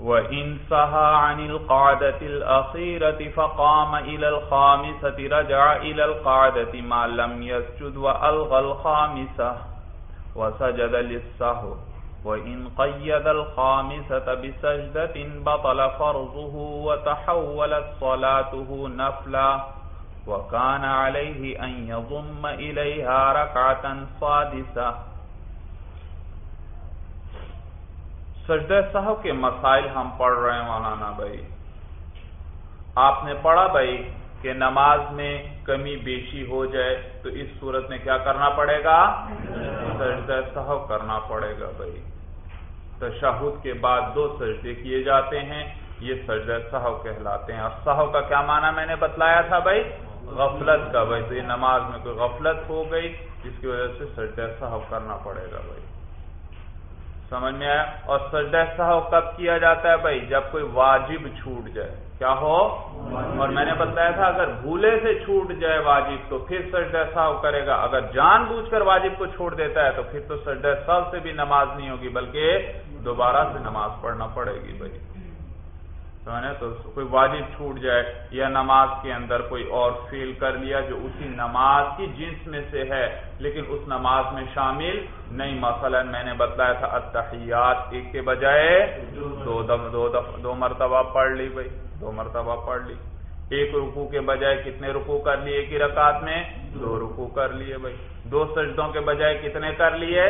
وَإِن سَهَا عَنِ الْقَعْدَةِ الْأَخِيرَةِ فَقَامَ إِلَى الْخَامِسَةِ رَجَعَ إِلَى الْقَعْدَةِ مَا لَمْ يَسْجُدْ وَأَلْغَى الْخَامِسَةِ وَسَجَدَ لِلسَّهْوِ وَإِن قَيَّدَ الْخَامِسَةَ بِسَجْدَةٍ بَطَلَ فَرْضُهُ وَتَحَوَّلَتْ صَلَاتُهُ نَفْلًا وَكَانَ عَلَيْهِ أَن يَضُمَّ إِلَيْهَا رَكْعَةً سَادِسَةً سجدہ صاحب کے مسائل ہم پڑھ رہے ہیں مولانا بھائی۔ آپ نے پڑھا بھائی کہ نماز میں کمی بیشی ہو جائے تو اس صورت میں کیا کرنا پڑے گا؟ سجدہ صاحب کرنا پڑے گا بھائی۔ تشہد کے بعد دو سجدے کیے جاتے ہیں، یہ سجدہ صاحب کہلاتے ہیں۔ اور صاحب کا کیا معنی میں نے بتلایا تھا بھائی؟ غفلت کا۔ بھائی، تو یہ نماز میں کوئی غفلت ہو گئی، جس کی وجہ سے سجدہ صاحب کرنا پڑے گا بھائی۔ سمجھ میں آیا؟ اور سجدہ سہو کب کیا جاتا ہے بھائی؟ جب کوئی واجب چھوٹ جائے۔ کیا ہو؟ اور میں نے بتایا تھا، اگر بھولے سے چھوٹ جائے واجب تو پھر سجدہ سہو کرے گا۔ اگر جان بوجھ کر واجب کو چھوڑ دیتا ہے تو پھر تو سجدہ صاحب سے بھی نماز نہیں ہوگی، بلکہ دوبارہ سے نماز پڑھنا پڑے گی بھائی۔ تو کوئی واجب چھوٹ جائے یا نماز کے اندر کوئی اور فیل کر لیا جو اسی نماز کی جنس میں سے ہے، لیکن اس نماز میں شامل نہیں۔ مثلا میں نے بتلایا تھا اتحیات ایک کے بجائے دو دم، دو دو مرتبہ پڑھ لی بھائی، دو مرتبہ پڑھ لی۔ ایک رکو کے بجائے کتنے رکو کر لیے ایک ہی رکعت میں؟ دو رکو کر لیے بھائی۔ دو سجدوں کے بجائے کتنے کر لیے؟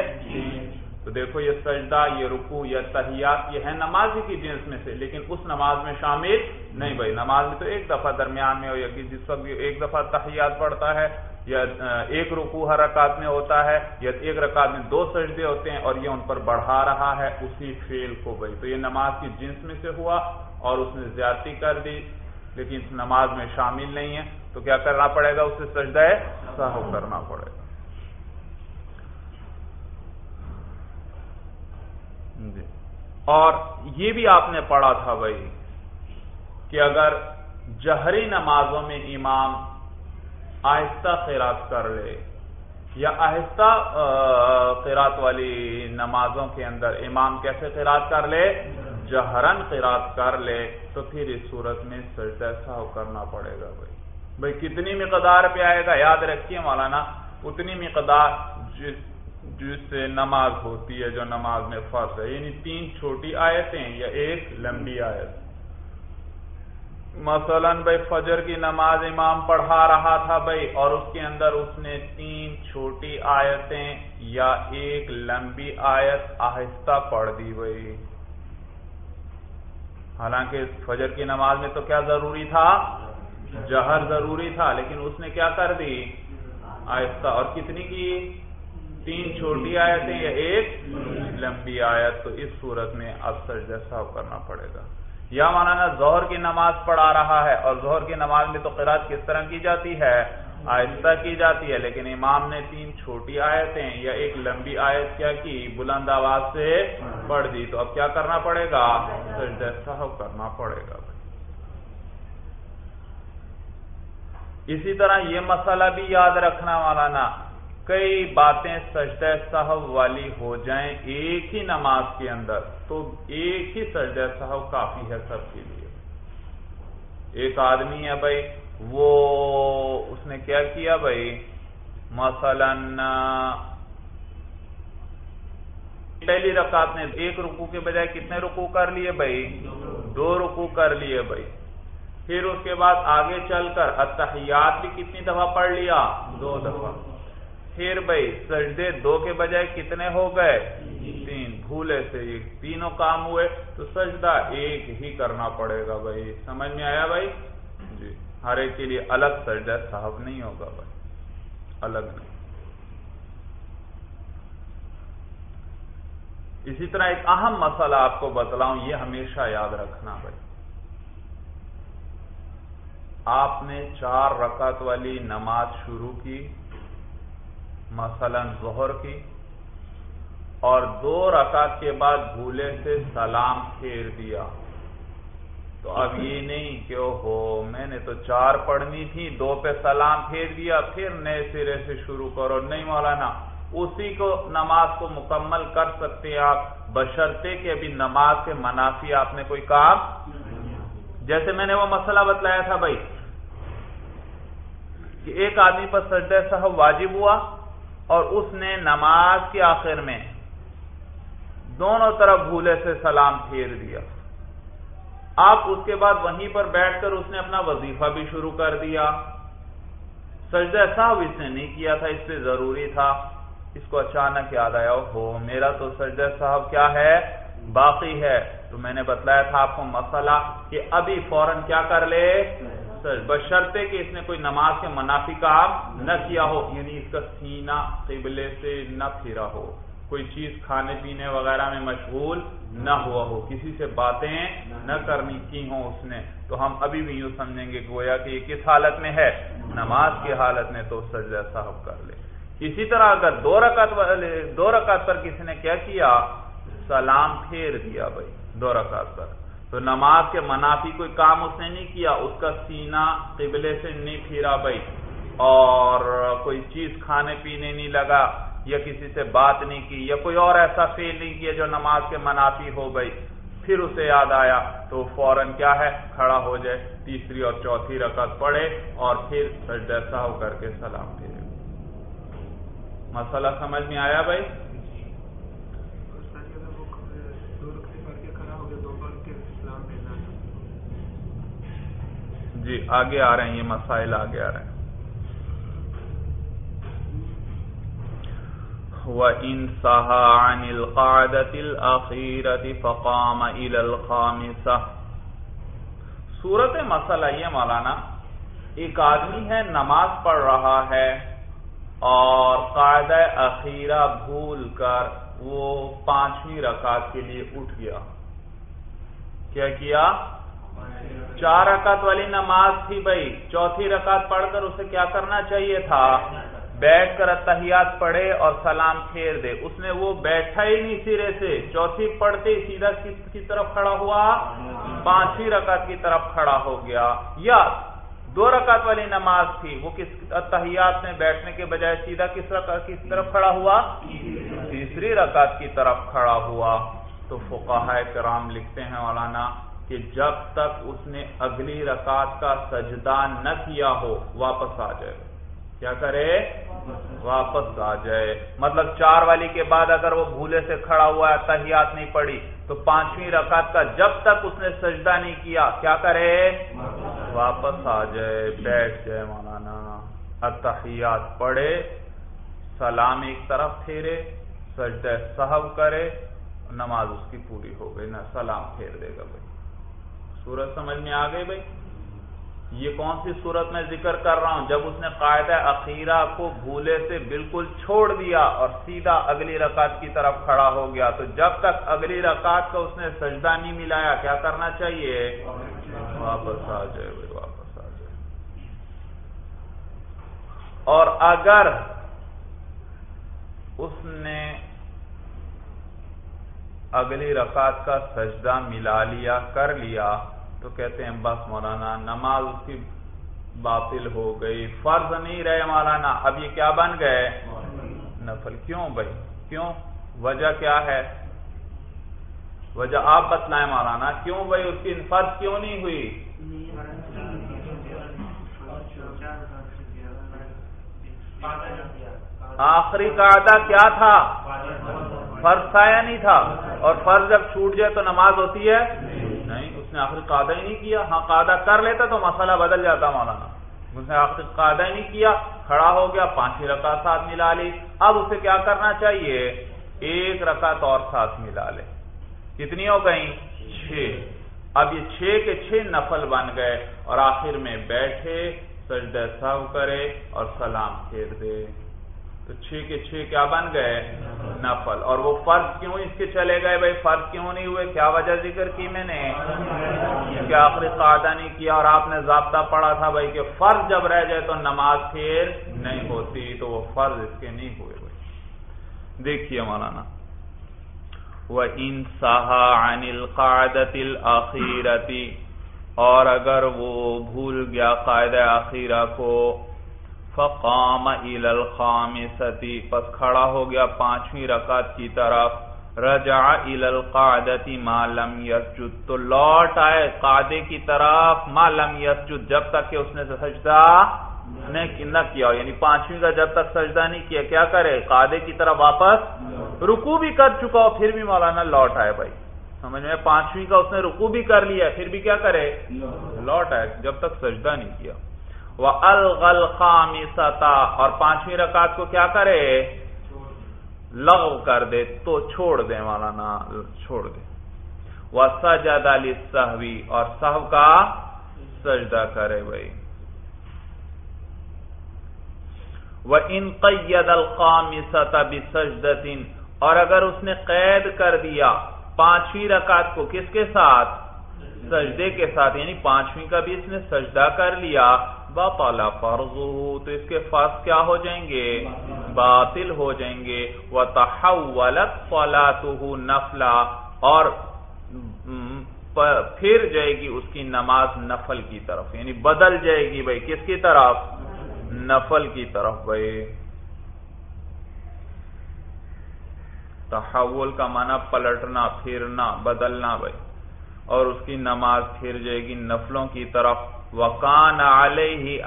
تو دیکھو یہ سجدہ، یہ رکو یہ تحیات، یہ ہے نماز کی جنس میں سے، لیکن اس نماز میں شامل نہیں بھائی۔ نماز میں تو ایک دفعہ درمیان میں ہو یا جس وقت ایک دفعہ تحیات پڑھتا ہے، یا ایک رکو ہر رکعت میں ہوتا ہے، یا ایک رکعت میں دو سجدے ہوتے ہیں اور یہ ان پر بڑھا رہا ہے اسی فیل کو بھائی۔ تو یہ نماز کی جنس میں سے ہوا اور اس نے زیادتی کر دی، لیکن اس نماز میں شامل نہیں ہے۔ تو کیا کرنا پڑے گا؟ اسے سجدہ ہے سہو کرنا پڑے گا جی جی۔ اور یہ بھی آپ نے پڑھا تھا بھائی کہ اگر جہری نمازوں میں امام آہستہ خیرات کر لے یا آہستہ خیرات والی نمازوں کے اندر امام کیسے خیرات کر لے؟ جہرن خیرات کر لے، تو پھر اس صورت میں سجدہ سہو کرنا پڑے گا بھائی۔ بھائی، کتنی مقدار پہ آئے گا؟ یاد رکھیے مولانا، اتنی مقدار جس جس سے نماز ہوتی ہے جو نماز میں فرض ہے یعنی تین چھوٹی آیتیں یا ایک لمبی آیت۔ مثلا بھائی فجر کی نماز امام پڑھا رہا تھا بھائی اور اس کے اندر اس نے تین چھوٹی آیتیں یا ایک لمبی آیت آہستہ پڑھ دی بھائی۔ حالانکہ فجر کی نماز میں تو کیا ضروری تھا؟ جہر ضروری تھا، لیکن اس نے کیا کر دی؟ آہستہ۔ اور کتنی کی؟ تین چھوٹی آیتیں یا ایک لمبی آیت، تو اس صورت میں اب سجدہ صاحب کرنا پڑے گا۔ یا مولانا زہر کی نماز پڑھا رہا ہے، اور زہر کی نماز میں تو قرآن کس طرح کی جاتی ہے؟ آہستہ کی جاتی ہے، لیکن امام نے تین چھوٹی آیتیں یا ایک لمبی آیت کیا کی بلند آواز سے پڑھ دی۔ تو اب کیا کرنا پڑے گا؟ سجدہ صاحب کرنا پڑے گا۔ اسی طرح یہ مسئلہ بھی یاد رکھنا مولانا کئی باتیں سجدہ صاحب والی ہو جائیں ایک ہی نماز کے اندر، تو ایک ہی سجدہ صاحب کافی ہے سب کے لیے۔ ایک آدمی ہے بھائی، وہ اس نے کیا کیا بھائی؟ مثلا، پہلی رکعت نے ایک رکو کے بجائے کتنے رکو کر لیے بھائی؟ دو رکو کر لیے بھائی۔ پھر اس کے بعد آگے چل کر اتحیات بھی کتنی دفعہ پڑھ لیا؟ دو دفعہ۔ پھر بھائی سجدے دو کے بجائے کتنے ہو گئے؟ تین۔ بھولے سے تینوں کام ہوئے تو سجدہ ایک ہی کرنا پڑے گا بھائی۔ سمجھ میں آیا بھائی؟ جی۔ ہر ایک کے لیے الگ سجدہ صاحب نہیں ہوگا بھائی۔ الگ نہیں۔ اسی طرح ایک اہم مسئلہ آپ کو بتلاؤں، یہ ہمیشہ یاد رکھنا بھائی۔ آپ نے چار رکعت والی نماز شروع کی۔ مثلا ظہر کی اور دو رکعت کے بعد بھولے سے سلام پھیر دیا۔ تو اب یہ نہیں کہ ہو میں نے تو چار پڑھنی تھی، دو پہ سلام پھیر دیا، پھر نئے سرے سے شروع کرو۔ نہیں مولانا، اسی کو نماز کو مکمل کر سکتے ہیں آپ۔ بشرتے کہ ابھی نماز کے منافی آپ نے کوئی کام جیسے میں نے وہ مسئلہ بتلایا تھا بھائی، کہ ایک آدمی پر سجدہ صاحب واجب ہوا۔ اور اس نے نماز کے آخر میں دونوں طرف بھولے سے سلام پھیر دیا۔ آپ اس کے بعد وہیں پر بیٹھ کر اس نے اپنا وظیفہ بھی شروع کر دیا۔ سجدہ صاحب اس نے نہیں کیا تھا، اس پہ ضروری تھا۔ اس کو اچانک یاد آیا ہو میرا تو سجدہ صاحب کیا ہے؟ باقی ہے۔ تو میں نے بتلایا تھا آپ کو مسئلہ کہ ابھی فوراً کیا کر لے؟ بشرتے کہ اس نے کوئی نماز کے منافی کام نہ کیا ہو یعنی اس کا سینہ قبلے سے نہ پھرا ہو کوئی چیز کھانے پینے وغیرہ میں مشغول نہ ہوا ہو کسی سے باتیں نہ کرنی کی ہوں اس نے۔ تو ہم ابھی بھی یوں سمجھیں گے گویا کہ یہ کس حالت میں ہے؟ نماز کی حالت میں تو سجدہ صاحب کر لے۔ اسی طرح اگر دو رکعت دو رکعت پر کسی نے کیا کیا سلام پھیر دیا بھائی دو رکعت پر۔ تو نماز کے منافی کوئی کام اس نے نہیں کیا، اس کا سینہ قبلے سے نہیں پھیرا بھائی۔ اور کوئی چیز کھانے پینے نہیں لگا، یا کسی سے بات نہیں کی، یا کوئی اور ایسا فیل نہیں کیا جو نماز کے منافی ہو گئی پھر اسے یاد آیا تو فوراً کیا ہے؟ کھڑا ہو جائے، تیسری اور چوتھی رکعت پڑے اور پھر سجدہ ہو کر کے سلام پھیرے۔ مسئلہ سمجھ میں آیا بھائی؟ جی آگے آ رہے ہیں، یہ مسائل آگے آ رہے ہیں۔ وَإِن سَحَا عَنِ الْقَعْدَةِ الْأَخِيرَةِ فَقَامَ إِلَى الْخَامِسَةِ۔ صورت مسئلہ یہ مولانا۔ ایک آدمی ہے، نماز پڑھ رہا ہے اور قاعدہ اخیرہ بھول کر وہ پانچویں رکعت کے لیے اٹھ گیا۔ کیا کیا؟ چار رکعت والی نماز تھی بھائی۔ چوتھی رکعت پڑھ کر اسے کیا کرنا چاہیے تھا؟ بیٹھ کر اتحیات پڑھے اور سلام پھیر دے۔ اس نے وہ بیٹھا ہی نہیں سرے سے۔ چوتھی پڑھتے سیدھا کس کی طرف کھڑا ہوا؟ پانچویں رکعت کی طرف کھڑا ہو گیا۔ یا دو رکعت والی نماز تھی۔ وہ کس اتحیات میں بیٹھنے کے بجائے سیدھا کس رکعت کی طرف کھڑا ہوا؟ تیسری رکعت کی طرف کھڑا ہوا۔ تو فقہ کرام لکھتے ہیں مولانا کہ جب تک اس نے اگلی رکعت کا سجدہ نہ کیا ہو، واپس آ جائے۔ کیا کرے؟ واپس آ جائے۔ مطلب چار والی کے بعد اگر وہ بھولے سے کھڑا ہوا ہے، تحیات نہیں پڑی، تو پانچویں رکعت کا جب تک اس نے سجدہ نہیں کیا کیا کرے؟ واپس آ جائے۔ بیٹھ جائے مولانا۔ اتحیات پڑھے، سلام ایک طرف پھیرے، سجدہ صحب کرے، نماز اس کی پوری ہو گئی نا سلام پھیر دے گا بھائی۔ سورج سمجھ میں آ گئی بھائی؟ یہ کون سی صورت میں ذکر کر رہا ہوں؟ جب اس نے قاعدہ اخیرہ کو بھولے سے بالکل چھوڑ دیا اور سیدھا اگلی رکعت کی طرف کھڑا ہو گیا، تو جب تک اگلی رکعت کا اس نے سجدہ نہیں ملایا، کیا کرنا چاہیے؟ واپس آ جائے واپس آ جائے۔ اور اگر اس نے اگلی رکعت کا سجدہ ملا لیا، کر لیا تو کہتے ہیں، بس مولانا، نماز اس کی باطل ہو گئی۔ فرض نہیں رہے مولانا، اب یہ کیا بن گئے؟ نفل۔ کیوں بھائی؟ کیوں؟ وجہ کیا ہے؟ وجہ آپ بتلائیں مولانا، کیوں بھائی اس کی فرض کیوں نہیں ہوئی؟ آخری قاعدہ کیا تھا؟ فرض تھا یا نہیں تھا؟ اور فرض جب چھوٹ جائے تو نماز ہوتی ہے؟ اس نے آخر قادہ ہی نہیں کیا۔ ہاں قادہ کر لیتا تو مسئلہ بدل جاتا مولانا۔ اس نے آخر قادہ ہی نہیں کیا، کھڑا ہو گیا پانچ رکعت ساتھ ملا لی۔ اب اسے کیا کرنا چاہیے؟ ایک رکعت اور ساتھ ملا لے۔ کتنی ہو گئی چھ۔ اب یہ چھ کے چھ نفل بن گئے اور آخر میں بیٹھے، سجدہ سو کرے اور سلام پھیر دے۔ تو چھ کے چھ کیا بن گئے؟ نفل۔ اور وہ فرض کیوں اس کے چلے گئے بھائی؟ فرض کیوں نہیں ہوئے؟ کیا وجہ ذکر کی میں نے؟ کیا آخری قاعدہ نہیں کیا اور آپ نے ضابطہ پڑھا تھا بھائی کہ فرض جب رہ جائے تو نماز پھر نہیں ہوتی، تو وہ فرض اس کے نہیں ہوئے بھائی۔ دیکھیے مولانا۔ وہ ان سہا انل قاعدت اور اگر وہ بھول گیا قاعدہ آخیرہ کو فقام الى الخامستی پس کھڑا ہو گیا پانچویں رکعت کی طرف۔ رجع الى القعدتی ما لم یسجد تو لوٹ آئے قعدے کی طرف، ما لم یسجد جب تک کہ اس نے سجدہ نہ کیا یعنی پانچویں کا جب تک سجدہ نہیں کیا کیا کرے؟ قعدے کی طرف واپس رکو بھی کر چکا ہو پھر بھی مولانا لوٹ آئے بھائی۔ سمجھ میں؟ پانچویں کا اس نے رکو بھی کر لیا، پھر بھی کیا کرے؟ لوٹ آئے، جب تک سجدہ نہیں کیا۔ وہ الغل اور پانچویں رکعت کو کیا کرے؟ لغو کر دے، تو چھوڑ دے مولانا، چھوڑ دے۔ وہ سجد علی سہوی اور سہو کا سجدہ کرے بھائی۔ وہ ان قید القامستا بسجدتن اور اگر اس نے قید کر دیا پانچویں رکعت کو کس کے ساتھ؟ سجدے کے ساتھ۔ یعنی پانچویں کا بھی اس نے سجدہ کر لیا۔ باطلا فرض تو اس کے فرض کیا ہو جائیں گے؟ باطل ہو جائیں گے۔ وہ تحولت نفلا، اور پھر جائے گی اس کی نماز نفل کی طرف۔ یعنی بدل جائے گی بھائی، کس کی طرف؟ نفل کی طرف بھائی۔ تحول کا معنی پلٹنا، پھرنا، بدلنا بھائی۔ اور اس کی نماز پھر جائے گی نفلوں کی طرف۔ وکان علیہ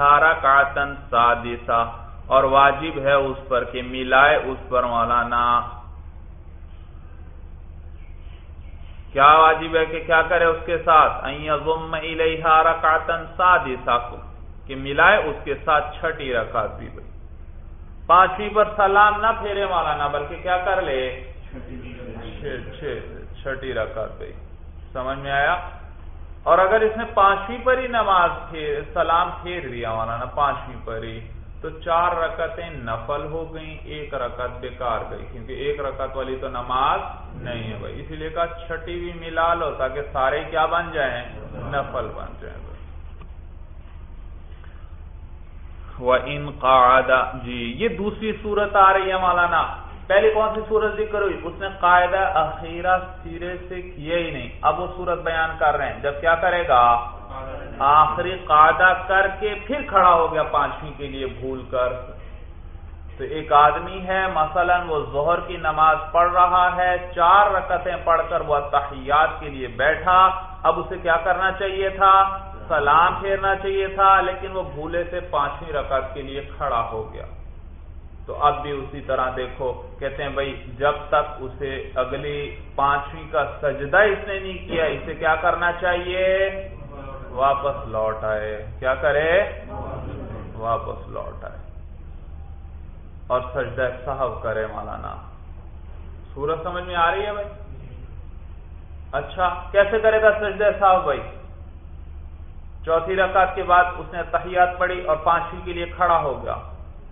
رکعتا سادسا اور واجب ہے اس پر کہ ملائے اس پر مولانا۔ کیا واجب ہے کہ کیا کرے اس کے ساتھ؟ الیہا رکعتا سادسا کہ ملائے اس کے ساتھ چھٹی رکعت بھی۔ پانچویں پر سلام نہ پھیرے مولانا بلکہ کیا کر لے؟ چھٹی رکعت بھائی سمجھ میں آیا؟ اور اگر اس نے پانچویں پر ہی نماز پھیر سلام پھیر دیا مولانا، پانچویں پر ہی تو چار رکعتیں نفل ہو گئیں، ایک رکعت بیکار گئی، کیونکہ ایک رکعت والی تو نماز نہیں ہے بھائی۔ اسی لیے کہا چھٹی بھی ملا لو تاکہ سارے کیا بن جائیں، نفل بن جائیں ان قاعدہ جی یہ دوسری صورت آ رہی ہے مولانا۔ پہلی کون سی صورت ذکر ہوئی؟ اس نے قاعدہ اخیرہ سیرے سے کیا ہی نہیں۔ اب وہ صورت بیان کر رہے ہیں۔ جب کیا کرے گا؟ آخری قاعدہ کر کے پھر کھڑا ہو گیا پانچویں کے لیے بھول کر۔ تو ایک آدمی ہے، مثلا وہ ظہر کی نماز پڑھ رہا ہے، چار رکعتیں پڑھ کر وہ تحیات کے لیے بیٹھا۔ اب اسے کیا کرنا چاہیے تھا؟ سلام پھیرنا چاہیے تھا، لیکن وہ بھولے سے پانچویں رکعت کے لیے کھڑا ہو گیا۔ تو اب بھی اسی طرح دیکھو، کہتے ہیں بھائی، جب تک اسے اگلی پانچویں کا سجدہ اس نے نہیں کیا، اسے کیا کرنا چاہیے؟ واپس لوٹ آئے۔ کیا کرے؟ واپس لوٹ آئے۔ اور سجدہ صاحب کرے مولانا۔ سورج سمجھ میں آ رہی ہے بھائی؟ اچھا کیسے کرے گا سجدہ صاحب بھائی؟ چوتھی رکعت کے بعد اس نے تحیات پڑھی اور پانچویں کے لیے کھڑا ہو گیا۔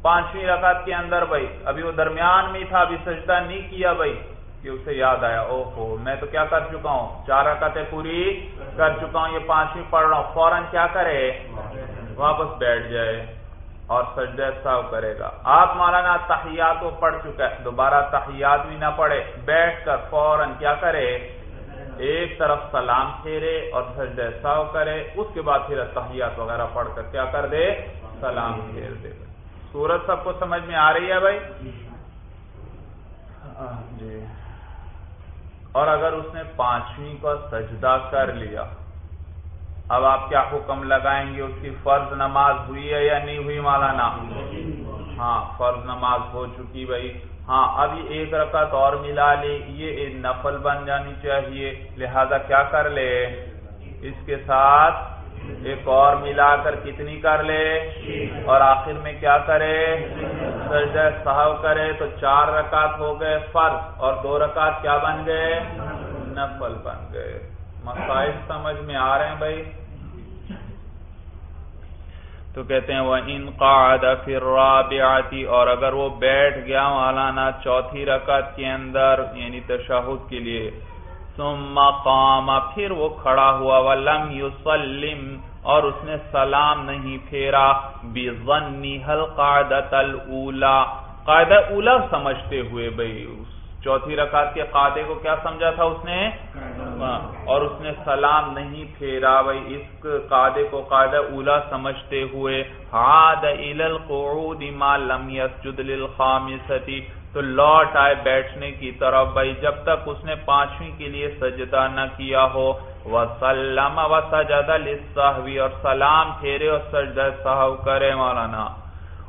پانچویں رکعت کے اندر بھائی، ابھی وہ درمیان میں تھا، ابھی سجدہ نہیں کیا بھائی، کہ اسے یاد آیا او ہو میں تو کیا کر چکا ہوں؟ چار رکعتیں پوری کر چکا ہوں، یہ پانچویں پڑھ رہا ہوں۔ فوراً کیا کرے؟ واپس بیٹھ جائے اور سجدہ صاحب کرے گا۔ آپ مولانا تحیات کو پڑھ چکا ہے دوبارہ تحیات بھی نہ پڑھے، بیٹھ کر فوراً کیا کرے؟ ایک طرف سلام پھیرے اور سجدہ ساو کرے، اس کے بعد پھر تحیات وغیرہ پڑھ کر کیا کر دے؟ سلام پھیر دے۔ سورج سب کو سمجھ میں آ رہی ہے بھائی؟ جی۔ اور اگر اس نے پانچویں کو سجدہ کر لیا اب آپ کیا حکم لگائیں گے؟ اس کی فرض نماز ہوئی ہے یا نہیں ہوئی مولانا؟ ہاں فرض نماز ہو چکی بھائی۔ ہاں اب یہ ایک رکعت اور ملا لے یہ نفل بن جانی چاہیے۔ لہذا کیا کر لے؟ اس کے ساتھ ایک اور ملا کر کتنی کر لے؟ اور آخر میں کیا کرے؟ سجدہ صاحب کرے تو چار رکعت ہو گئے فرض، اور دو رکعت کیا بن گئے؟ نفل بن گئے۔ مسائل سمجھ میں آ رہے ہیں بھائی؟ تو کہتے ہیں وہ ان قاعدہ اور اگر وہ بیٹھ گیا مولانا چوتھی رکعت کے اندر یعنی تشہد کے لیے ثم قام، پھر وہ کھڑا ہوا، ولم یسلم اور اس نے سلام نہیں پھیرا۔ بظنی حل قاعدت الاولا قاعدہ اولا سمجھتے ہوئے بھئی چوتھی رکعت کے قاعدے کو کیا سمجھا تھا اس نے؟ اور اس نے سلام نہیں پھیرا۔ بھائی اس قاعدے کو قاعدہ اولا سمجھتے ہوئے ہاد القعود ما لم يسجد للخامستی تو لوٹ آئے بیٹھنے کی طرف، بھائی جب تک اس نے پانچویں کے لیے سجدہ نہ کیا ہو، وسلم وسجد للسہوی اور سلام پھیرے اور سجدہ سہو کرے مولانا۔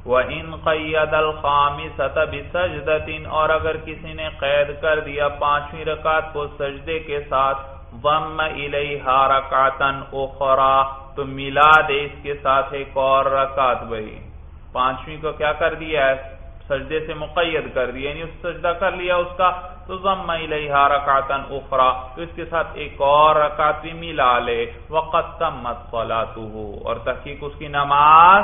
وَإِن قَيَّدَ الْخَامِسَةَ بِسَجْدَةٍ، اور اگر کسی نے قید کر دیا پانچویں رکعت کو سجدے کے ساتھ، ضم الیہا رکعتن اخرى تو ملا دے اس کے ساتھ ایک اور رکعت بھئی پانچویں کو کیا کر دیا ہے؟ سجدے سے مقید کر دیا یعنی اس سجدہ کر لیا اس کا، تو ضم الیہا رکعتن اخرى، تو اس کے ساتھ ایک اور رکعت بھی ملا لے وقت تمت صلاتہ اور تحقیق اس کی نماز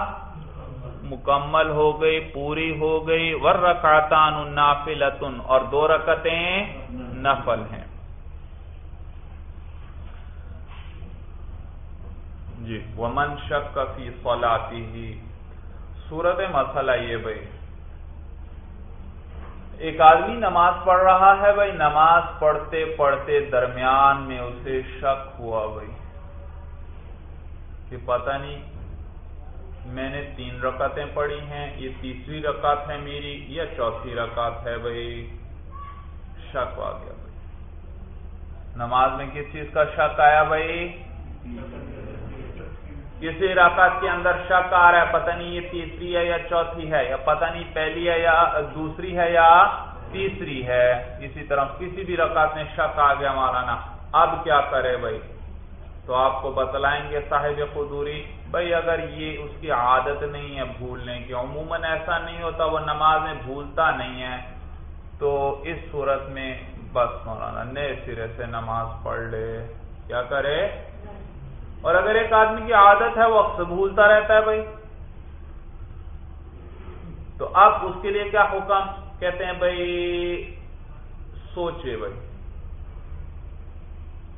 مکمل ہو گئی، پوری ہو گئی ور رکاتان نافلتن، اور دو رکتیں نفل ہیں۔ جی ومن شک فی صلاتی ہی صورت مسئلہ یہ بھائی ایک آدمی نماز پڑھ رہا ہے بھائی نماز پڑھتے پڑھتے درمیان میں اسے شک ہوا بھائی۔ کہ پتہ نہیں، میں نے تین رکعتیں پڑھی ہیں، یہ تیسری رکعت ہے میری، یا چوتھی رکعت ہے بھائی۔ شک آ گیا بھائی۔ نماز میں کس چیز کا شک آیا بھائی؟ کسی رکعت کے اندر شک آ رہا ہے، پتہ نہیں یہ تیسری ہے یا چوتھی ہے، یا پتہ نہیں پہلی ہے یا دوسری ہے یا تیسری ہے۔ اسی طرح کسی بھی رکعت میں شک آ گیا مولانا، اب کیا کرے بھائی؟ تو آپ کو بتلائیں گے صاحب قدوری بھائی اگر یہ اس کی عادت نہیں ہے بھولنے کی، عموماً ایسا نہیں ہوتا، وہ نماز میں بھولتا نہیں ہے۔ تو اس صورت میں بس مولانا، نئے سرے سے نماز پڑھ لے۔ کیا کرے؟ اور اگر ایک آدمی کی عادت ہے وہ اکثر بھولتا رہتا ہے بھائی۔ تو اب اس کے لیے کیا حکم؟ کہتے ہیں بھائی، سوچے بھائی۔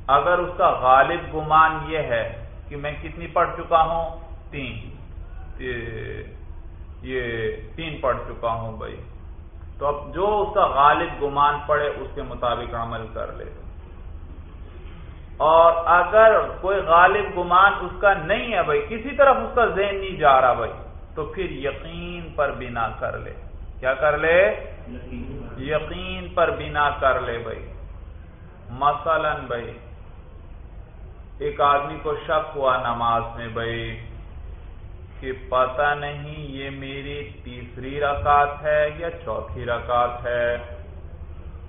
اگر اس کا غالب گمان یہ ہے کہ میں کتنی پڑھ چکا ہوں؟ تین۔ یہ تین پڑھ چکا ہوں بھائی۔ تو اب جو اس کا غالب گمان پڑے اس کے مطابق عمل کر لے۔ اور اگر کوئی غالب گمان اس کا نہیں ہے بھائی، کسی طرف اس کا ذہن نہیں جا رہا بھائی، تو پھر یقین پر بنا کر لے۔ کیا کر لے؟ یقین پر بنا کر لے بھائی۔ مثلا بھائی، ایک آدمی کو شک ہوا نماز میں بھائی، کہ پتہ نہیں یہ میری تیسری رکعت ہے یا چوتھی رکعت ہے،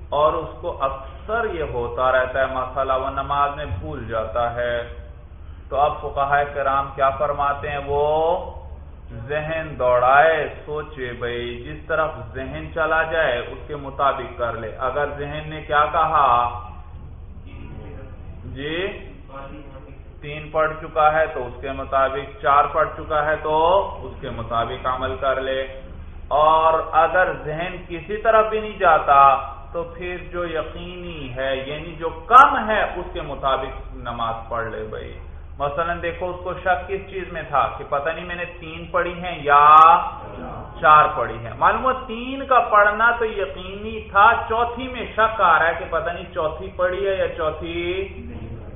اور اس کو اکثر یہ ہوتا رہتا ہے، مسئلہ وہ نماز میں بھول جاتا ہے۔ تو اب فقہ کرام کیا فرماتے ہیں؟ وہ ذہن دوڑائے، سوچے بھائی جس طرف ذہن چلا جائے، اس کے مطابق کر لے۔ اگر ذہن نے کیا کہا؟ جی؟ تین پڑھ چکا ہے تو اس کے مطابق چار پڑھ چکا ہے تو اس کے مطابق عمل کر لے۔ اور اگر ذہن کسی طرف بھی نہیں جاتا تو پھر جو یقینی ہے یعنی جو کم ہے، اس کے مطابق نماز پڑھ لے بھائی۔ مثلا دیکھو، اس کو شک کس چیز میں تھا کہ پتہ نہیں میں نے تین پڑھی ہیں یا چار پڑھی ہیں۔ معلوم تین کا پڑھنا تو یقینی تھا، چوتھی میں شک آ رہا ہے کہ پتہ نہیں چوتھی پڑھی ہے یا چوتھی۔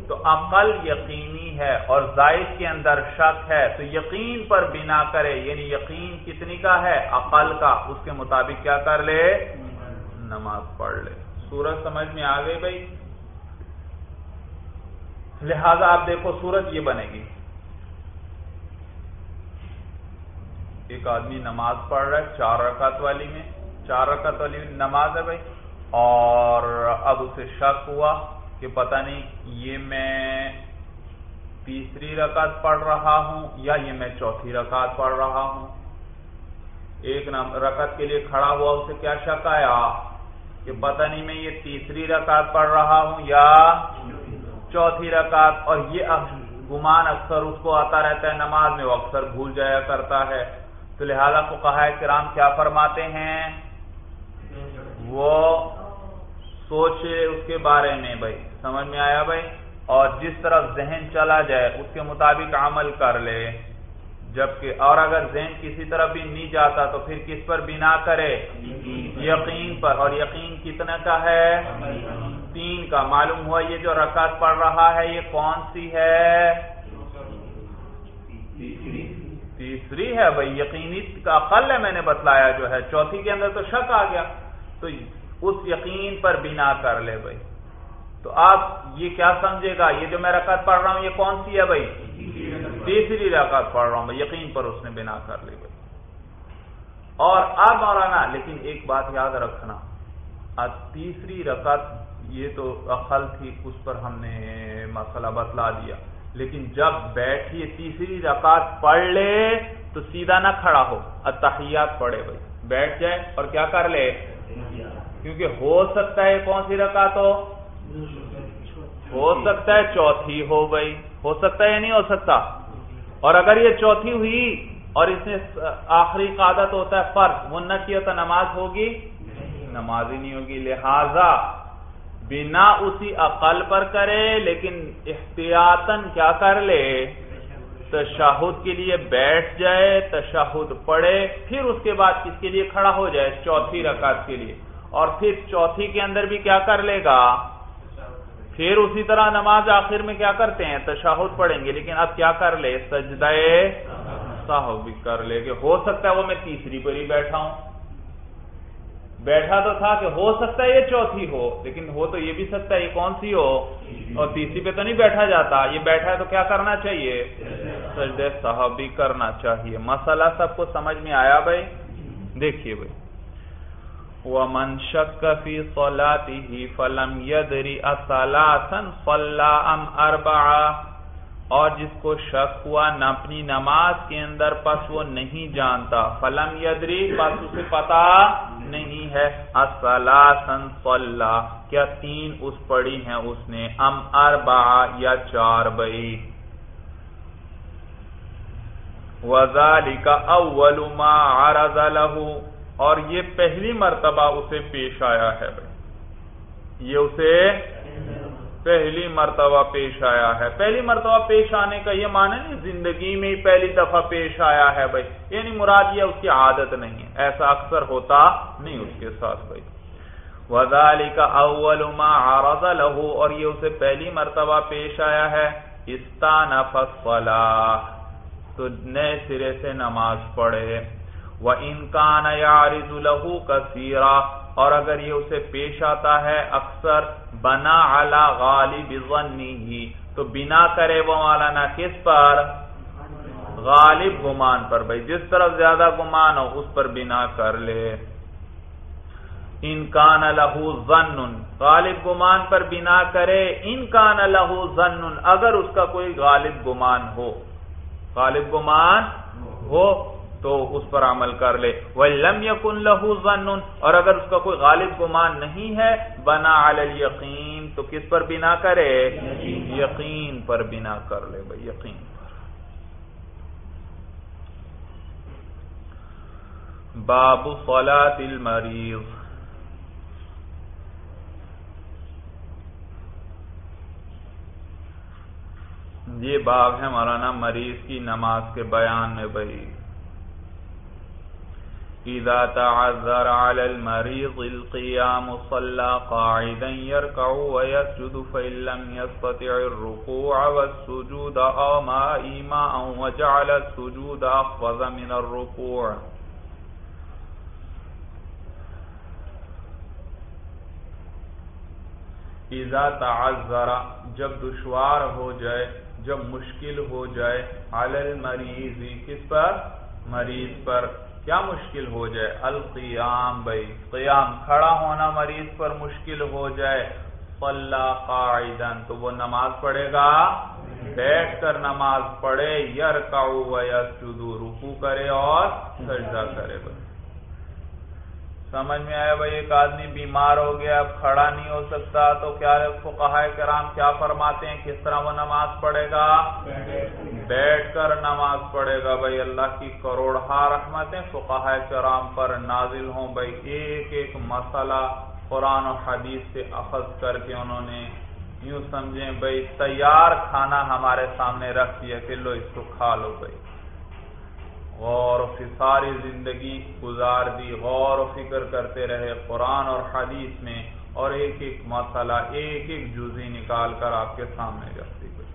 تو عقل یقینی ہے اور زائد کے اندر شک ہے، تو یقین پر بنا کرے یعنی یقین کتنی کا ہے؟ عقل کا۔ اس کے مطابق کیا کر لے؟ نماز پڑھ لے۔ سورج سمجھ میں آ گئی بھائی۔ لہذا آپ دیکھو سورج یہ بنے گی۔ ایک آدمی نماز پڑھ رہا ہے، چار رکعت والی میں۔ چار رکعت والی نماز ہے بھائی۔ اور اب اسے شک ہوا کہ پتہ نہیں یہ میں تیسری رکعت پڑھ رہا ہوں یا یہ میں چوتھی رکعت پڑھ رہا ہوں۔ ایک رکعت کے لیے کھڑا ہوا اسے کیا شک آیا؟ کہ پتہ نہیں میں یہ تیسری رکعت پڑھ رہا ہوں یا چوتھی رکعت، اور یہ گمان اکثر اس کو آتا رہتا ہے، نماز میں وہ اکثر بھول جایا کرتا ہے۔ تو لہذا کو کہا ہے کرام کیا فرماتے ہیں؟ وہ سوچے اس کے بارے میں بھائی، سمجھ میں آیا بھائی؟ اور جس طرح ذہن چلا جائے، اس کے مطابق عمل کر لے۔ جبکہ اور اگر ذہن کسی طرح بھی نہیں جاتا تو پھر کس پر بنا کرے؟ یقین پر۔ اور یقین کتنے کا ہے؟ تین کا۔ معلوم ہوا یہ جو رکعت پڑھ رہا ہے، یہ کون سی ہے؟ تیسری ہے بھائی۔ یقینی کا عقل ہے، میں نے بتلایا جو ہے۔ چوتھی کے اندر تو شک آ گیا۔ تو اس یقین پر بنا کر لے بھائی۔ تو آپ یہ کیا سمجھے گا؟ یہ جو میں رکعت پڑھ رہا ہوں، یہ کون سی ہے بھائی؟ تیسری رکعت پڑھ رہا ہوں بھائی یقین پر اس نے بنا کر لی بھائی اور اب مولانا، لیکن ایک بات یاد رکھنا۔ تیسری رکعت، یہ تو عقل تھی، اس پر ہم نے مسئلہ بتلا دیا۔ لیکن جب بیٹھیے تیسری رکعت پڑھ لے، تو سیدھا نہ کھڑا ہو۔ اتحیات پڑھے بھائی۔ بیٹھ جائے اور کیا کر لے؟ کیونکہ ہو سکتا ہے کون سی رکعت ہو؟ ہو سکتا ہے چوتھی ہو گئی ہو سکتا ہے یا نہیں ہو سکتا؟ اور اگر یہ چوتھی ہوئی اور اس نے آخری قادت ہوتا ہے فرض وہ نہ کیا تو نماز ہوگی؟ نماز ہی نہیں ہوگی، لہذا بنا اسی عقل پر کرے، لیکن احتیاطن کیا کر لے؟ تشاہد کے لیے بیٹھ جائے تشاہد پڑھے، پھر اس کے بعد کس کے لیے کھڑا ہو جائے؟ چوتھی رکعت کے لیے۔ اور پھر چوتھی کے اندر بھی کیا کر لے گا؟ پھر اسی طرح نماز آخر میں کیا کرتے ہیں؟ تشاہد پڑھیں گے، لیکن اب کیا کر لے؟ سجدہ صاحب بھی کر لے کہ ہو سکتا ہے وہ میں تیسری پر ہی بیٹھا ہوں۔ بیٹھا تو تھا کہ ہو سکتا ہے یہ چوتھی ہو، لیکن ہو تو یہ بھی سکتا ہے یہ کون سی ہو؟ اور تیسری پہ تو نہیں بیٹھا جاتا۔ یہ بیٹھا ہے تو کیا کرنا چاہیے؟ سجدے صاحب بھی کرنا چاہیے۔ مسئلہ سب کو سمجھ میں آیا بھائی؟ دیکھیے بھائی۔ ومن شک فی صلاته فلم يدري اصلاثا صلى ام اربعا اور جس کو شک ہوا نہ اپنی نماز کے اندر، پس وہ نہیں جانتا۔ فلم یدری، پس اسے پتا نہیں ہے۔ اصلاثا صلى۔ کیا تین اس پڑی ہیں اس نے؟ ام اربعا یا چار بئی۔ وذالک اول ما عرض له۔ اور یہ پہلی مرتبہ اسے پیش آیا ہے بھائی۔ یہ اسے پہلی مرتبہ پیش آیا ہے۔ پہلی مرتبہ پیش آنے کا یہ معنی نہیں، زندگی میں ہی پہلی دفعہ پیش آیا ہے بھائی۔ یعنی مراد یہ اس کی عادت نہیں ہے۔ ایسا اکثر ہوتا نہیں اس کے ساتھ بھائی۔ وزالی کا اول عرض له۔ اور یہ اسے پہلی مرتبہ پیش آیا ہے۔ استان تو نئے سرے سے نماز پڑھے۔ وہ انکان یارز لہو کثیرا اور اگر یہ اسے پیش آتا ہے اکثر بنا اعلی غالب ہی تو بنا کرے وہ مولانا کس پر؟ غالب گمان پر۔ بھائی جس طرف زیادہ گمان ہو اس پر بنا کر لے۔ انکان لہو زن غالب گمان پر بنا کرے۔ انکان لہو زن اگر اس کا کوئی غالب گمان ہو۔ غالب گمان ہو۔ تو اس پر عمل کر لے۔ وہ لم یقن لہو ضن اور اگر اس کا کوئی غالب گمان نہیں ہے، بنا یقین تو کس پر بنا کرے؟ یقین پر بنا کر لے بھائی، یقین باب صلاة المریض یہ باب ہے مولانا مریض کی نماز کے بیان میں بھائی۔ إذا تعذر على المريض القيام صلى قاعدا يركع ويسجد فإن لم يستطع الركوع والسجود أو ما إيماء وجعل السجود أخفض من الركوع. اذا تعذر، جب دشوار ہو جائے، جب مشکل ہو جائے علی المریض کس پر؟ مریض پر. کیا مشکل ہو جائے؟ القیام بھائی، قیام کھڑا ہونا مریض پر مشکل ہو جائے۔ قاعدن تو وہ نماز پڑھے گا؟ بیٹھ کر نماز پڑھے یر کا رکو کرے اور سجدہ کرے۔ بھائی سمجھ میں آیا بھائی ایک آدمی بیمار ہو گیا، اب کھڑا نہیں ہو سکتا، تو کیا فقہ کرام کیا فرماتے ہیں؟ کس طرح وہ نماز پڑھے گا؟ بیٹھ کر نماز پڑھے گا۔ بھائی اللہ کی کروڑ رحمتیں فقہ کرام پر نازل ہوں۔ بھائی ایک ایک مسئلہ قرآن و حدیث سے اخذ کر کے انہوں نے یوں سمجھیں، بھائی تیار کھانا ہمارے سامنے رکھ دیا کہ لو اس کو کھا لو بھائی۔ غور و ساری زندگی گزار دی غور و فکر کرتے رہے قرآن اور حدیث میں اور ایک ایک مسئلہ، ایک ایک جزی نکال کر آپ کے سامنے رکھتی گئی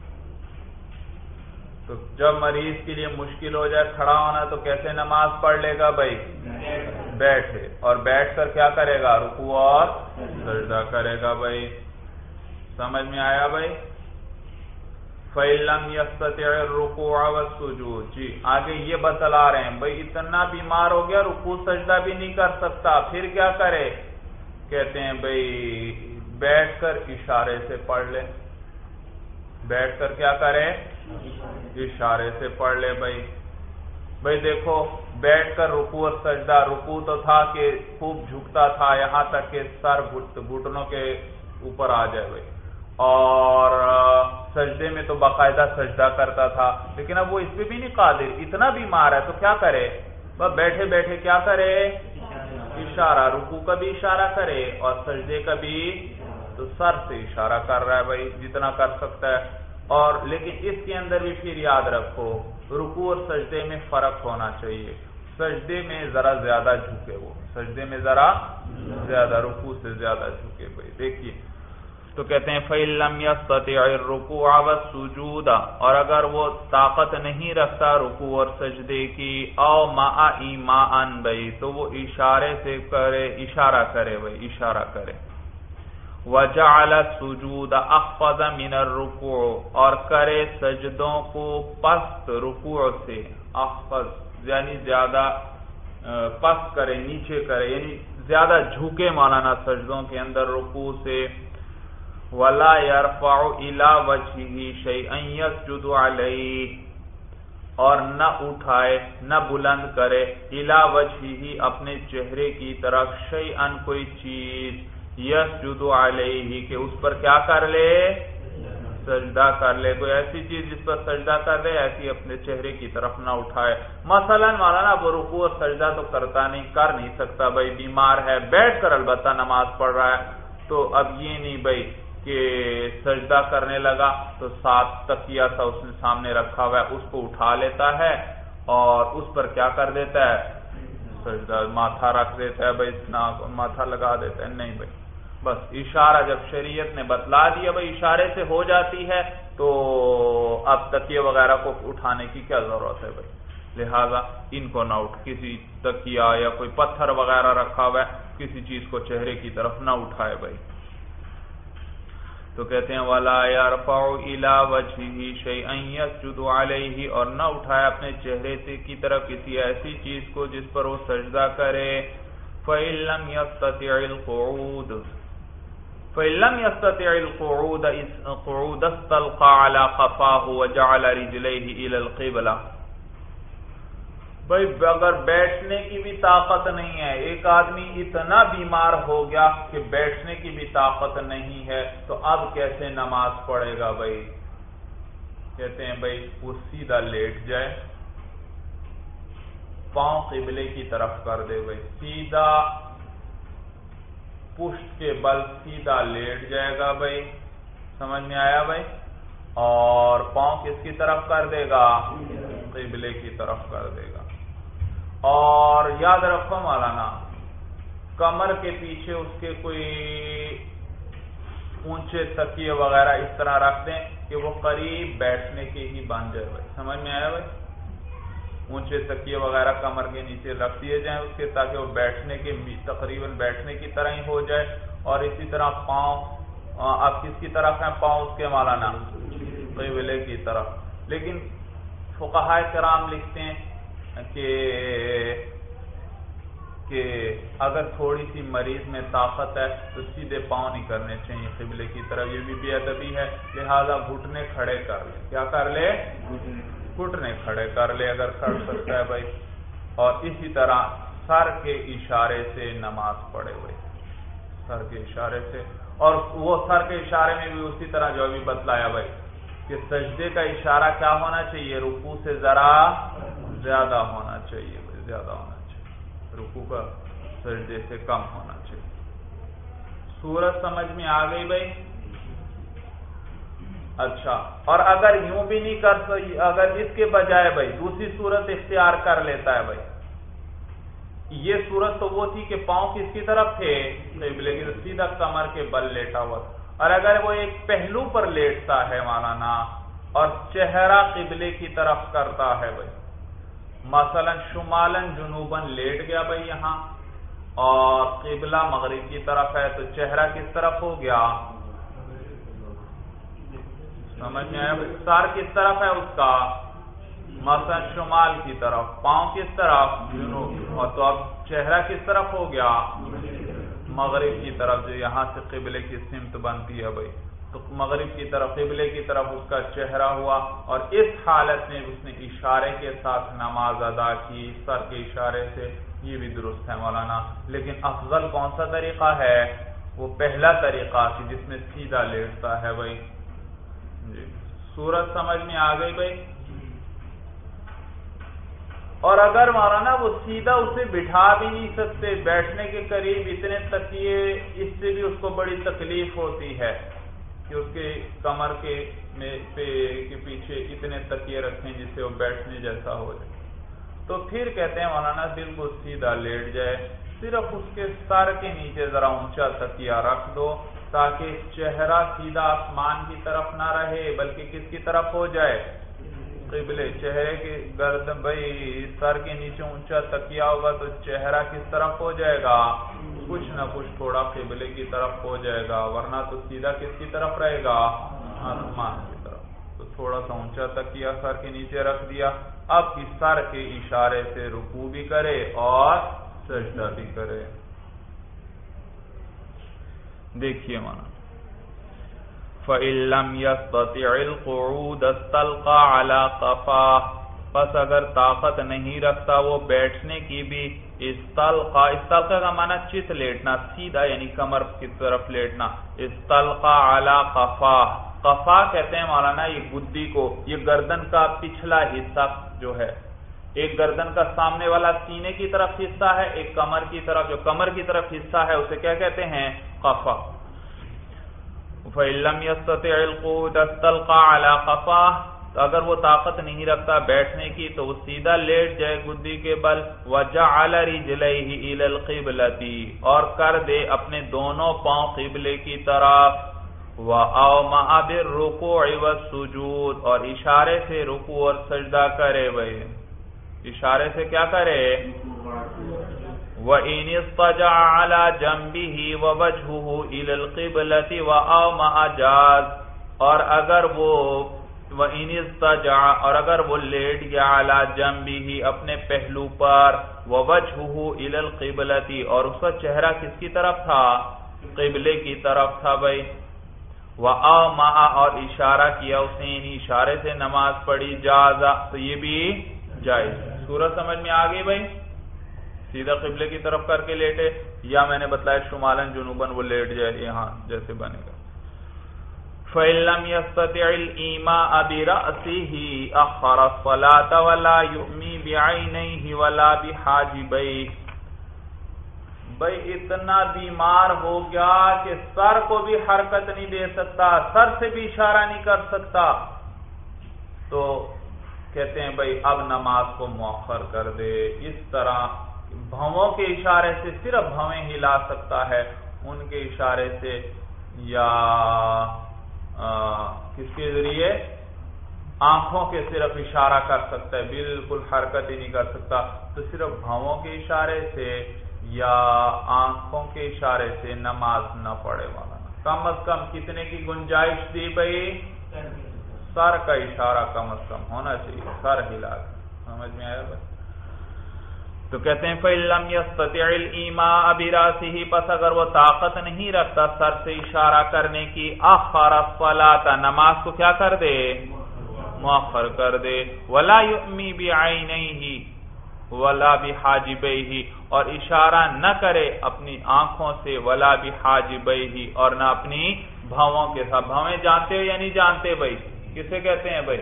تو جب مریض کے لیے مشکل ہو جائے، کھڑا ہونا تو کیسے نماز پڑھ لے گا بھائی؟ بیٹھے۔ اور بیٹھ کر کیا کرے گا؟ رکو اور سجدہ کرے گا بھائی۔ سمجھ میں آیا بھائی؟ فیلم رکو سجود جی آگے یہ بتلا رہے ہیں، بھائی اتنا بیمار ہو گیا رکو سجدہ بھی نہیں کر سکتا، پھر کیا کرے؟ کہتے ہیں، بھائی، بیٹھ کر اشارے سے پڑھ لے۔ بیٹھ کر کیا کرے اشارے سے پڑھ لے، بھائی۔ بھائی دیکھو، بیٹھ کر رکو اور سجدہ رکو تو تھا کہ خوب جھکتا تھا، یہاں تک کہ سر گھٹنوں کے اوپر آ جائے، بھائی۔ اور سجدے میں تو باقاعدہ سجدہ کرتا تھا، لیکن اب وہ اس پہ بھی نہیں قادر، اتنا بیمار ہے، تو کیا کرے؟ بس بیٹھے بیٹھے کیا کرے؟ اشارہ رکو کا بھی اشارہ کرے اور سجدے کا بھی تو سر سے اشارہ کر رہا ہے بھائی، جتنا کر سکتا ہے۔ اور لیکن اس کے اندر بھی پھر یاد رکھو رکو اور سجدے میں فرق ہونا چاہیے۔ سجدے میں ذرا زیادہ جھکے وہ، سجدے میں ذرا زیادہ رکو سے زیادہ جھکے بھائی۔ دیکھیے تو کہتے ہیں فعلم رکو آوت سجودا اور اگر وہ طاقت نہیں رکھتا رکو اور سجدے کی او ما ما ان بھائی تو وہ اشارے سے کرے، اشارہ کرے بھائی اشارہ کرے. وجعل سجود اخفض من الرکوع اور کرے سجدوں کو پست رکوع سے اخفض یعنی زیادہ پست کرے، نیچے کرے یعنی زیادہ جھوکے مولانا سجدوں کے اندر رکوع سے ولا يرفع الى وجهه شيئا يسجد عليه، اور نہ اٹھائے، نہ بلند کرے الا وجهه اپنے چہرے کی طرف شيئا کوئی چیز یسجد علیہ کہ اس پر کیا کر لے؟ سجدہ کر لے۔ کوئی ایسی چیز جس پر سجدہ کر لے، ایسی اپنے چہرے کی طرف نہ اٹھائے۔ مثلا مولانا، وہ رکوع اور سجدہ تو کرتا نہیں، کر نہیں سکتا، بھائی بیمار ہے، بیٹھ کر البتہ نماز پڑھ رہا ہے۔ تو اب یہ نہیں، بھائی کہ سجدہ کرنے لگا تو سات تکیا تھا اس نے سامنے رکھا ہوا ہے، اس کو اٹھا لیتا ہے اور اس پر کیا کر دیتا ہے؟ سجدہ، ماتھا رکھ دیتا ہے، بھائی اتنا ماتھا لگا دیتا ہے، نہیں بھائی۔ بس اشارہ جب شریعت نے بتلا دیا، بھائی اشارے سے ہو جاتی ہے تو اب تکیے وغیرہ کو اٹھانے کی کیا ضرورت ہے بھائی؟ لہذا ان کو نہ اٹھ، کسی تکیا یا کوئی پتھر وغیرہ رکھا ہوا ہے، کسی چیز کو چہرے کی طرف نہ اٹھائے بھائی۔ تو کہتے ہیں، ولا يرفع الى وجهه شيئا يسجد عليه اور نہ اٹھائے اپنے چہرے سے کی طرف کسی ایسی چیز کو جس پر وہ سجدہ کرے۔ فإن لم يستطع القعود، فإن لم يستطع القعود قعود استلقى على قفاه وجعل رجليه الى القبلة۔ بھائی، اگر بیٹھنے کی بھی طاقت نہیں ہے، ایک آدمی اتنا بیمار ہو گیا کہ بیٹھنے کی بھی طاقت نہیں ہے، تو اب کیسے نماز پڑھے گا بھائی؟ کہتے ہیں بھائی، وہ سیدھا لیٹ جائے، پاؤں قبلے کی طرف کر دے بھائی۔ سیدھا پشت کے بل سیدھا لیٹ جائے گا بھائی۔ سمجھ میں آیا بھائی؟ اور پاؤں کس کی طرف کر دے گا؟ قبلے کی طرف کر دے گا۔ اور یاد رکھو مولانا، کمر کے پیچھے اس کے کوئی اونچے تکیے وغیرہ اس طرح رکھ دیں کہ وہ قریب بیٹھنے کے ہی بن جائے بھائی سمجھ میں آیا بھائی؟ اونچے تکیے وغیرہ کمر کے نیچے رکھ دیے جائیں اس کے تاکہ وہ بیٹھنے کے تقریباً بیٹھنے کی طرح ہی ہو جائے۔ اور اسی طرح پاؤں اب کس کی طرف ہیں؟ پاؤں اس کے مولانا قبلے کی طرف۔ لیکن فقہ کرام لکھتے ہیں کہ اگر تھوڑی سی مریض میں طاقت ہے تو سیدھے پاؤں نہیں کرنے چاہیے قبلے کی طرف یہ بھی بے ادبی ہے۔ لہذا گھٹنے کھڑے کر لے کیا کر لے گھٹنے کھڑے۔ کر لے اگر کر سکتا ہے بھائی۔ اور اسی طرح سر کے اشارے سے نماز پڑھے ہوئے۔ سر کے اشارے سے۔ اور وہ سر کے اشارے میں بھی اسی طرح جو ابھی بتلایا بھائی کہ سجدے کا اشارہ کیا ہونا چاہیے؟ رکو سے ذرا زیادہ ہونا چاہیے زیادہ ہونا چاہیے۔ رکو کا سجدے سے کم ہونا چاہیے۔ سورج سمجھ میں آ گئی بھائی؟ اچھا اور اگر یوں بھی نہیں کر سکتی اگر اس کے بجائے بھائی دوسری صورت اختیار کر لیتا ہے بھائی۔ یہ صورت تو وہ تھی کہ پاؤں کس کی طرف تھے؟ قبلے کی سیدھا کمر کے بل لیٹا ہوا اور اگر وہ ایک پہلو پر لیٹتا ہے مولانا، اور چہرہ قبلے کی طرف کرتا ہے بھائی۔ مثلا شمالن جنوبن لیٹ گیا بھائی یہاں، اور قبلہ مغرب کی طرف ہے تو چہرہ کس طرف ہو گیا؟ سمجھ میں آیا سر کس طرف ہے اس کا؟ مثلا شمال کی طرف، پاؤں کس طرف؟ جنوب۔ اور تو اب چہرہ کس طرف ہو گیا؟ مغرب کی طرف، جو یہاں سے قبلے کی سمت بنتی ہے بھائی۔ تو مغرب کی طرف، قبلے کی طرف اس کا چہرہ ہوا اور اس حالت میں اس نے اشارے کے ساتھ نماز ادا کی، سر کے اشارے سے، یہ بھی درست ہے مولانا۔ لیکن افضل کون سا طریقہ ہے؟ وہ پہلا طریقہ کہ جس میں سیدھا لیٹتا ہے بھائی۔ جی۔ سورج سمجھ میں آ گئی بھائی؟ اور اگر مولانا وہ سیدھا اسے بٹھا بھی نہیں سکتے، بیٹھنے کے قریب اتنے تکیے، اس سے بھی اس کو بڑی تکلیف ہوتی ہے۔ کہ اس کے کمر کے کے پیچھے اتنے تکیے رکھیں جس سے وہ بیٹھنے جیسا ہو جائے۔ تو پھر کہتے ہیں، مولانا، دل کو سیدھا لیٹ جائے۔ صرف اس کے سر کے نیچے ذرا اونچا تکیا رکھ دو تاکہ چہرہ سیدھا آسمان کی طرف نہ رہے، بلکہ کس کی طرف ہو جائے؟ قبلے چہرے کے گرد بھائی سر کے نیچے اونچا تکیا ہوگا تو چہرہ کس طرف ہو جائے گا؟ کچھ نہ کچھ تھوڑا قبلے کی طرف ہو جائے گا، ورنہ تو سیدھا کس کی طرف رہے گا؟ آسمان کی طرف۔ تو تھوڑا سا اونچا تکیا سر کے نیچے رکھ دیا۔ اب اس سر کے اشارے سے رکو بھی کرے اور سجدہ بھی کرے۔ دیکھیے مانا۔ فَإِلَّمْ يَسْتَطِعِ الْقُعُودَ اسْتَلْقَى عَلَى قَفَاهِ پس اگر طاقت نہیں رکھتا وہ بیٹھنے کی بھی استلقا استلقا کا معنی چت لیٹنا، سیدھا یعنی کمر کی طرف لیٹنا۔ استلقا علی قفا قفا کہتے ہیں مولانا، یہ گدی کو، یہ گردن کا پچھلا حصہ جو ہے، ایک گردن کا سامنے والا سینے کی طرف حصہ ہے، ایک کمر کی طرف، جو کمر کی طرف حصہ ہے، اسے کیا کہتے ہیں؟ قفا فَإِلَّمْ يَسْتَطِعِ الْقُودَ اسْتَلْقَى عَلَى قَفَاهِ تو اگر وہ طاقت نہیں رکھتا بیٹھنے کی تو وہ سیدھا لیٹ جائے گدی کے بل وَجَعَلَ رِجْلَيْهِ إِلَى الْقِبْلَةِ اور کر دے اپنے دونوں پاؤں قبلے کی طرف۔ وَأَوْمَعَ بِالرُّكُوعِ وَالسُّجُودِ اور اشارے سے رکوع اور سجدہ کرے بھئی اشارے سے کیا کرے؟ وَإِنِ اسْتَجَعَ عَلَى جَنْبِهِ وَوَجْهُهُ إِلَى الْقِبْلَةِ وَأَوْمَعَ جَازِ اور اگر وہ وَإِنِ اور اگر وہ لیٹ گیا عَلَى جَنْبِهِ اپنے پہلو پر وَوَجْهُهُ إِلَى الْقِبْلَةِ اور اس کا چہرہ کس کی طرف تھا؟ قبلے کی طرف تھا بھئی وَأَوْمَعَ اور اشارہ کیا اس نے یعنی اشارے سے نماز پڑھی جازا تو یہ بھی جائز سورج سمجھ میں آگئی بھئی سیدھا قبلے کی طرف کر کے لیٹے، یا میں نے بتلایا شمالن جنوبن وہ لیٹ جائے، یہاں جیسے بنے گا۔ فَإِلَّمْ يَسْتَطِعِ الْإِيمَاءَ بِرَأْسِهِ أَخَّرَ الصَّلَاةَ وَلَا يُؤْمِي بِعَيْنَيْهِ وَلَا بِحَاجِبَيْهِ۔ بھئی اتنا بیمار ہو گیا کہ سر کو بھی حرکت نہیں دے سکتا، سر سے بھی اشارہ نہیں کر سکتا۔ تو کہتے ہیں بھئی اب نماز کو مؤخر کر دے، اس طرح بھووں کے اشارے سے صرف بھویں ہلا سکتا ہے، ان کے اشارے سے یا کس کے ذریعے؟ آنکھوں کے صرف اشارہ کر سکتا ہے، بالکل حرکت ہی نہیں کر سکتا۔ تو صرف بھووں کے اشارے سے یا آنکھوں کے اشارے سے نماز نہ پڑے والا کم از کم کتنے کی گنجائش دی بھائی؟ سر کا اشارہ کم از کم ہونا چاہیے، سر ہلا سمجھ میں آیا بھائی؟ تو کہتے ہیں فَإِلَّمْ يَسْتَطِعِ الْإِيمَاءَ بِرَاسِهِ پس اگر وہ طاقت نہیں رکھتا سر سے اشارہ کرنے کی اخر الصلاة، نماز کو کیا کر دے؟ مؤخر کر دے۔ وَلَا يُؤْمِي بِعَيْنَيْهِ، وَلَا بِحَاجِبَيْهِ، اور اشارہ نہ کرے اپنی آنکھوں سے، وَلَا بِحَاجِبَيْهِ، اور نہ اپنی بھاووں کے ساتھ۔ بھاویں جانتے ہو یا نہیں جانتے بھائی؟ کسے کہتے ہیں بھائی؟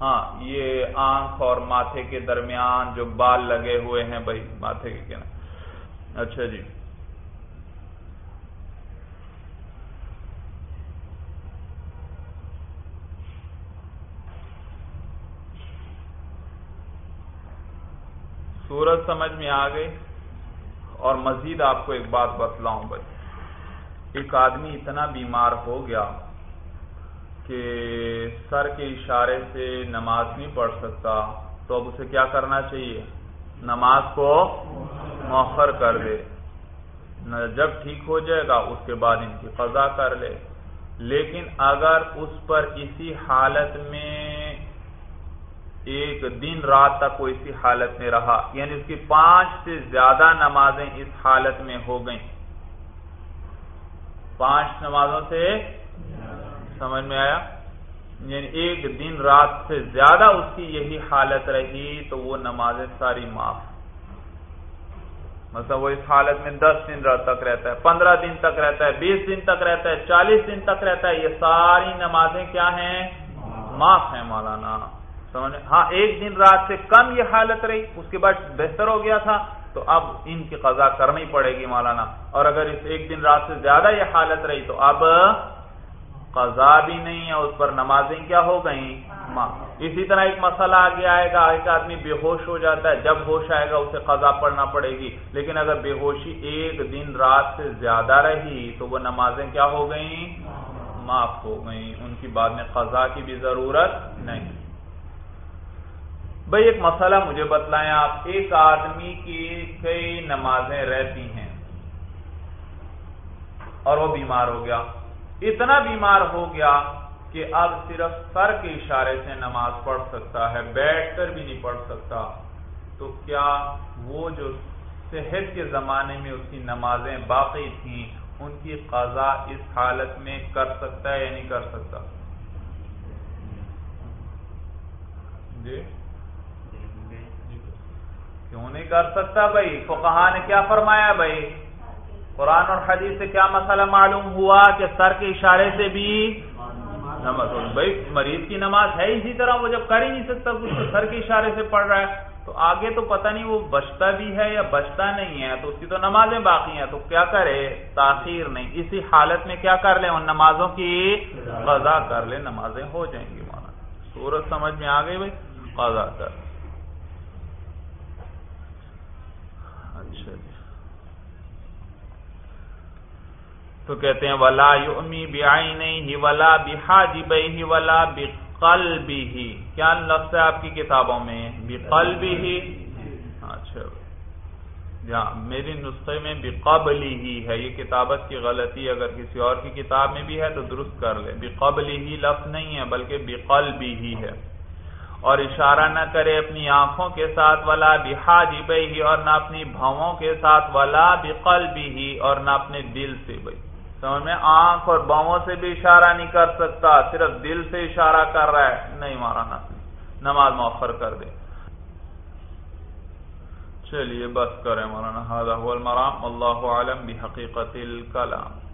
ہاں یہ آنکھ اور ماتھے کے درمیان جو بال لگے ہوئے ہیں، بھائی، ماتھے کے کہنا۔ اچھا جی۔ سورج سمجھ میں آ گئی اور مزید آپ کو ایک بات بتلاؤں، بھائی۔ ایک آدمی اتنا بیمار ہو گیا کہ سر کے اشارے سے نماز نہیں پڑھ سکتا، تو اب اسے کیا کرنا چاہیے؟ نماز کو مؤخر کر دے۔ جب ٹھیک ہو جائے گا، اس کے بعد ان کی قضا کر لے۔ لیکن اگر اس پر اسی حالت میں ایک دن رات تک وہ اسی حالت میں رہا یعنی اس کی پانچ سے زیادہ نمازیں اس حالت میں ہو گئیں۔ پانچ نمازوں سے سمجھ میں آیا؟ یعنی ایک دن رات سے زیادہ اس کی یہی حالت رہی تو وہ نمازیں ساری معاف۔ مطلب وہ اس حالت میں دس دن تک رہتا ہے، پندرہ دن تک رہتا ہے، بیس دن تک رہتا ہے، چالیس دن تک رہتا ہے، یہ ساری نمازیں کیا ہیں؟ معاف ہیں مولانا۔ سمجھ ہاں ایک دن رات سے کم یہ حالت رہی، اس کے بعد بہتر ہو گیا تھا، تو اب ان کی قضا کرنی پڑے گی مولانا۔ اور اگر اس ایک دن رات سے زیادہ یہ حالت رہی تو اب قضا بھی نہیں ہے، اس پر نمازیں کیا ہو گئیں؟ اسی طرح ایک مسئلہ آگے آئے گا، ایک آدمی بے ہوش ہو جاتا ہے، جب ہوش آئے گا اسے قضا پڑھنا پڑے گی۔ لیکن اگر بے ہوشی ایک دن رات سے زیادہ رہی، تو وہ نمازیں کیا ہو گئیں؟ معاف ہو گئیں۔ ان کی بعد میں قضا کی بھی ضرورت نہیں۔ بھائی، ایک مسئلہ مجھے بتلائیں آپ۔ ایک آدمی کی کئی نمازیں رہتی ہیں اور وہ بیمار ہو گیا۔ اتنا بیمار ہو گیا کہ اب صرف سر کے اشارے سے نماز پڑھ سکتا ہے، بیٹھ کر بھی نہیں پڑھ سکتا۔ تو کیا وہ جو صحت کے زمانے میں اس کی نمازیں باقی تھیں، ان کی قضا اس حالت میں کر سکتا ہے یا نہیں کر سکتا؟ جی؟ کیوں نہیں کر سکتا بھائی؟ فقہا نے کیا فرمایا بھائی؟ قرآن اور حدیث سے کیا مسئلہ معلوم ہوا کہ سر کے اشارے سے بھی نماز بھائی، مریض کی نماز ہے اسی طرح، وہ جب کر ہی نہیں سکتا کچھ سر کے اشارے سے پڑھ رہا ہے۔ تو آگے تو پتہ نہیں وہ بچتا بھی ہے یا بچتا نہیں ہے، تو اس کی تو نمازیں باقی ہیں۔ تو کیا کرے؟ تاخیر نہیں۔ اسی حالت میں کیا کر لیں؟ ان نمازوں کی قضا کر لیں۔ نمازیں ہو جائیں گی مانا سورج سمجھ میں آ گئی بھائی؟ قضا کر۔ اچھا جی۔ تو کہتے ہیں، ولا یومی بیائی نہیں ہی ولا بحاجبہ ہی ولا بقلبی ہی کیا لفظ ہے آپ کی کتابوں میں؟ بقلبی ہی اچھا۔ جہاں میری نسخے میں بقبلی ہی ہے، یہ کتابت کی غلطی اگر کسی اور کی کتاب میں بھی ہے تو درست کر لے۔ بقبلی ہی لفظ نہیں ہے، بلکہ بقلبی ہی ہے۔ اور اشارہ نہ کرے اپنی آنکھوں کے ساتھ، ولا بحاجبہ ہی اور نہ اپنی بھووں کے ساتھ، ولا بقلبی ہی اور نہ اپنے دل سے۔ بھائی سمجھ میں آنکھ اور باؤں سے بھی اشارہ نہیں کر سکتا، صرف دل سے اشارہ کر رہا ہے۔ نہیں مارا نماز مؤخر کر دے۔ چلیے، بس کریں مولانا المرام۔ اللہ عالم بحقیقت الکلام۔